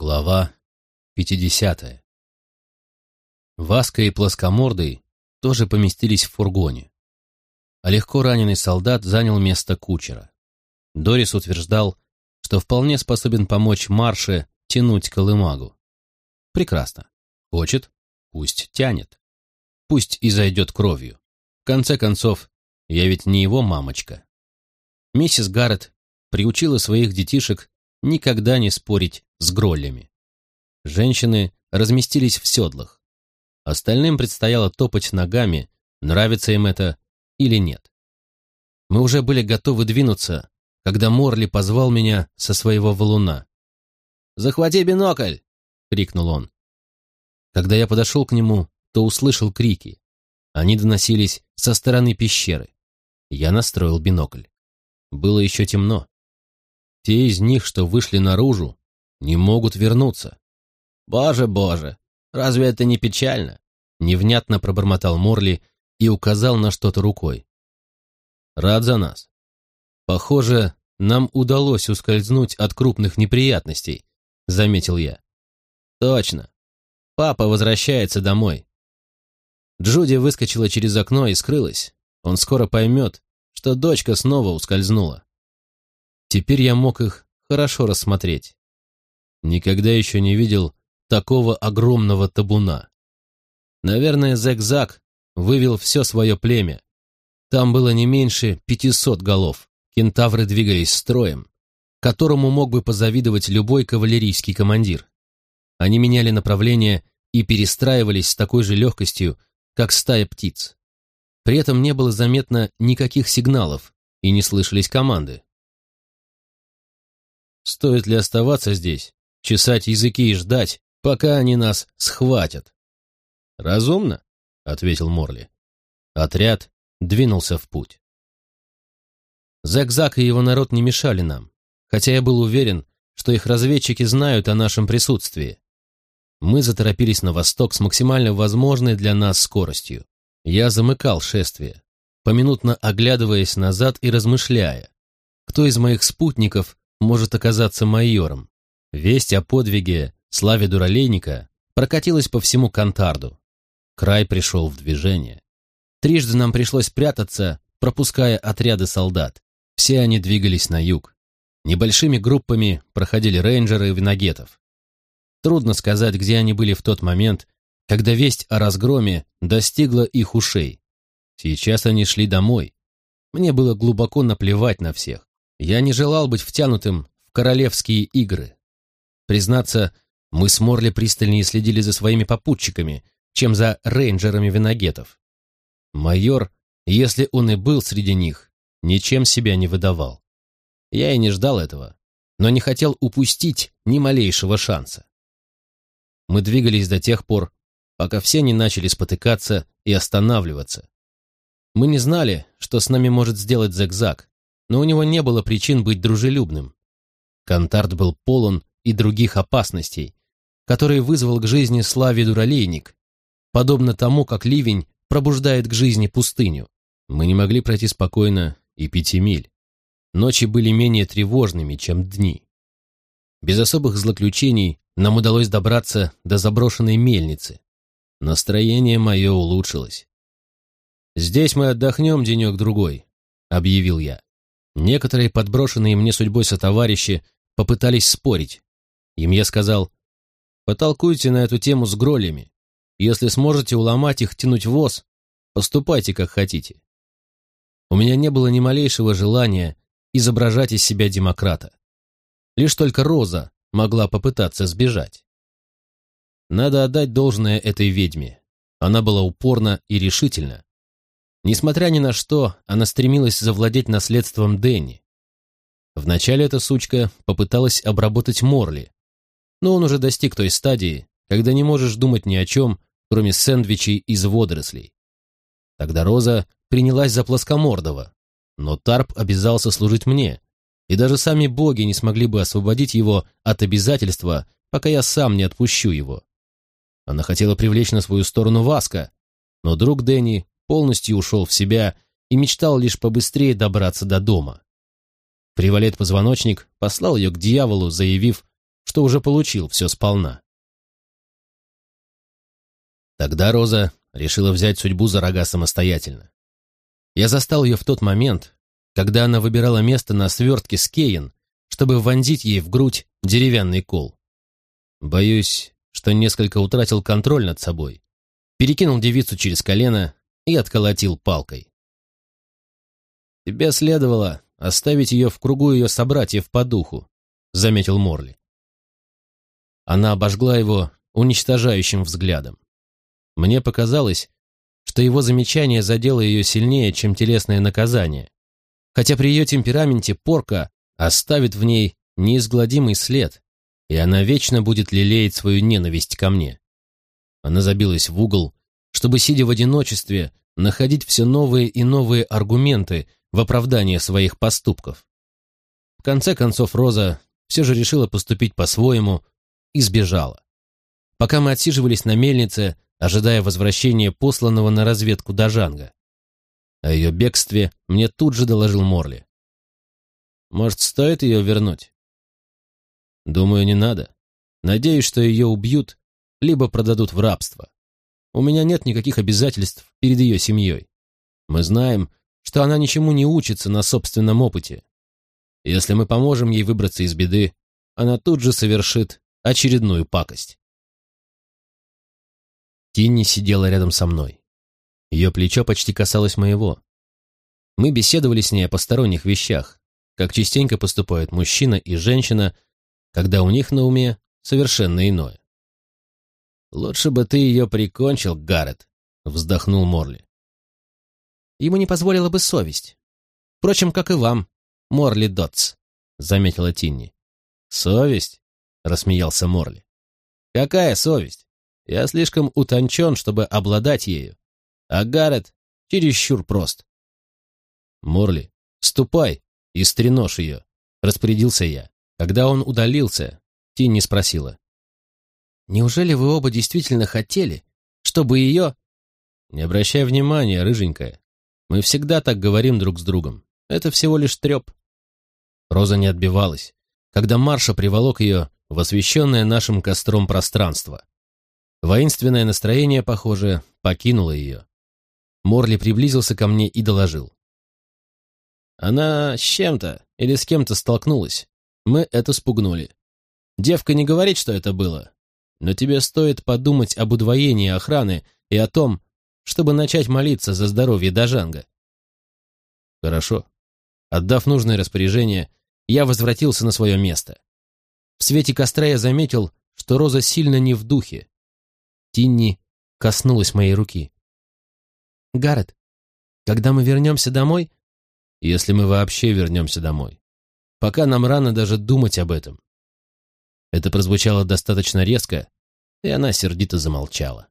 Глава 50. Васка и плоскомордый тоже поместились в фургоне, а легко раненый солдат занял место кучера. Дорис утверждал, что вполне способен помочь Марше тянуть колымагу. Прекрасно. Хочет, пусть тянет. Пусть и зайдет кровью. В конце концов, я ведь не его мамочка. Миссис Гаррет приучила своих детишек никогда не спорить с гроллями. Женщины разместились в седлах. Остальным предстояло топать ногами, нравится им это или нет. Мы уже были готовы двинуться, когда Морли позвал меня со своего валуна. «Захвати бинокль!» — крикнул он. Когда я подошел к нему, то услышал крики. Они доносились со стороны пещеры. Я настроил бинокль. Было еще темно. Те из них, что вышли наружу, не могут вернуться. «Боже, боже, разве это не печально?» Невнятно пробормотал Морли и указал на что-то рукой. «Рад за нас. Похоже, нам удалось ускользнуть от крупных неприятностей», — заметил я. «Точно. Папа возвращается домой». Джуди выскочила через окно и скрылась. Он скоро поймет, что дочка снова ускользнула. Теперь я мог их хорошо рассмотреть. Никогда еще не видел такого огромного табуна. Наверное, Зэг-Зак вывел все свое племя. Там было не меньше пятисот голов. Кентавры двигались строем, которому мог бы позавидовать любой кавалерийский командир. Они меняли направление и перестраивались с такой же легкостью, как стая птиц. При этом не было заметно никаких сигналов и не слышались команды. Стоит ли оставаться здесь, чесать языки и ждать, пока они нас схватят? Разумно, ответил Морли. Отряд двинулся в путь. Зак-Зак и его народ не мешали нам, хотя я был уверен, что их разведчики знают о нашем присутствии. Мы заторопились на восток с максимально возможной для нас скоростью. Я замыкал шествие, поминутно оглядываясь назад и размышляя, кто из моих спутников может оказаться майором. Весть о подвиге славе дуралейника прокатилась по всему Кантарду. Край пришел в движение. Трижды нам пришлось прятаться, пропуская отряды солдат. Все они двигались на юг. Небольшими группами проходили рейнджеры и виногетов. Трудно сказать, где они были в тот момент, когда весть о разгроме достигла их ушей. Сейчас они шли домой. Мне было глубоко наплевать на всех. Я не желал быть втянутым в королевские игры. Признаться, мы с Морли пристальнее следили за своими попутчиками, чем за рейнджерами виногетов. Майор, если он и был среди них, ничем себя не выдавал. Я и не ждал этого, но не хотел упустить ни малейшего шанса. Мы двигались до тех пор, пока все не начали спотыкаться и останавливаться. Мы не знали, что с нами может сделать Зигзаг, но у него не было причин быть дружелюбным. Кантарт был полон и других опасностей, которые вызвал к жизни славе дуралейник, подобно тому, как ливень пробуждает к жизни пустыню. Мы не могли пройти спокойно и пяти миль. Ночи были менее тревожными, чем дни. Без особых злоключений нам удалось добраться до заброшенной мельницы. Настроение мое улучшилось. «Здесь мы отдохнем денек-другой», — объявил я. Некоторые подброшенные мне судьбой сотоварищи попытались спорить. Им я сказал, потолкуйте на эту тему с гролями. Если сможете уломать их тянуть воз, поступайте как хотите. У меня не было ни малейшего желания изображать из себя демократа. Лишь только Роза могла попытаться сбежать. Надо отдать должное этой ведьме. Она была упорна и решительна, Несмотря ни на что, она стремилась завладеть наследством Дэнни. Вначале эта сучка попыталась обработать Морли, но он уже достиг той стадии, когда не можешь думать ни о чем, кроме сэндвичей из водорослей. Тогда Роза принялась за плоскомордого, но Тарп обязался служить мне, и даже сами боги не смогли бы освободить его от обязательства, пока я сам не отпущу его. Она хотела привлечь на свою сторону Васка, но друг Дэнни полностью ушел в себя и мечтал лишь побыстрее добраться до дома. Привалет-позвоночник послал ее к дьяволу, заявив, что уже получил все сполна. Тогда Роза решила взять судьбу за рога самостоятельно. Я застал ее в тот момент, когда она выбирала место на свертке с Кейн, чтобы вонзить ей в грудь деревянный кол. Боюсь, что несколько утратил контроль над собой, перекинул девицу через колено и отколотил палкой. «Тебе следовало оставить ее в кругу ее собратьев по духу», — заметил Морли. Она обожгла его уничтожающим взглядом. Мне показалось, что его замечание задело ее сильнее, чем телесное наказание, хотя при ее темпераменте порка оставит в ней неизгладимый след, и она вечно будет лелеять свою ненависть ко мне. Она забилась в угол, чтобы, сидя в одиночестве, находить все новые и новые аргументы в оправдание своих поступков. В конце концов Роза все же решила поступить по-своему и сбежала. Пока мы отсиживались на мельнице, ожидая возвращения посланного на разведку Дажанга. О ее бегстве мне тут же доложил Морли. «Может, стоит ее вернуть?» «Думаю, не надо. Надеюсь, что ее убьют, либо продадут в рабство. У меня нет никаких обязательств перед ее семьей. Мы знаем, что она ничему не учится на собственном опыте. Если мы поможем ей выбраться из беды, она тут же совершит очередную пакость. Тинни сидела рядом со мной. Ее плечо почти касалось моего. Мы беседовали с ней о посторонних вещах, как частенько поступают мужчина и женщина, когда у них на уме совершенно иное. «Лучше бы ты ее прикончил, Гаррет», — вздохнул Морли. «Ему не позволила бы совесть. Впрочем, как и вам, Морли Дотс», — заметила Тинни. «Совесть?» — рассмеялся Морли. «Какая совесть? Я слишком утончен, чтобы обладать ею. А Гаррет чересчур прост». «Морли, ступай и стреножь ее», — распорядился я. Когда он удалился, Тинни спросила. Неужели вы оба действительно хотели, чтобы ее... Не обращай внимания, рыженькая. Мы всегда так говорим друг с другом. Это всего лишь треп. Роза не отбивалась, когда Марша приволок ее в освещенное нашим костром пространство. Воинственное настроение, похоже, покинуло ее. Морли приблизился ко мне и доложил. Она с чем-то или с кем-то столкнулась. Мы это спугнули. Девка не говорит, что это было, но тебе стоит подумать об удвоении охраны и о том, чтобы начать молиться за здоровье Дажанга. Хорошо. Отдав нужное распоряжение, я возвратился на свое место. В свете костра я заметил, что Роза сильно не в духе. Тинни коснулась моей руки. «Гаррет, когда мы вернемся домой...» «Если мы вообще вернемся домой. Пока нам рано даже думать об этом. Это прозвучало достаточно резко, и она сердито замолчала.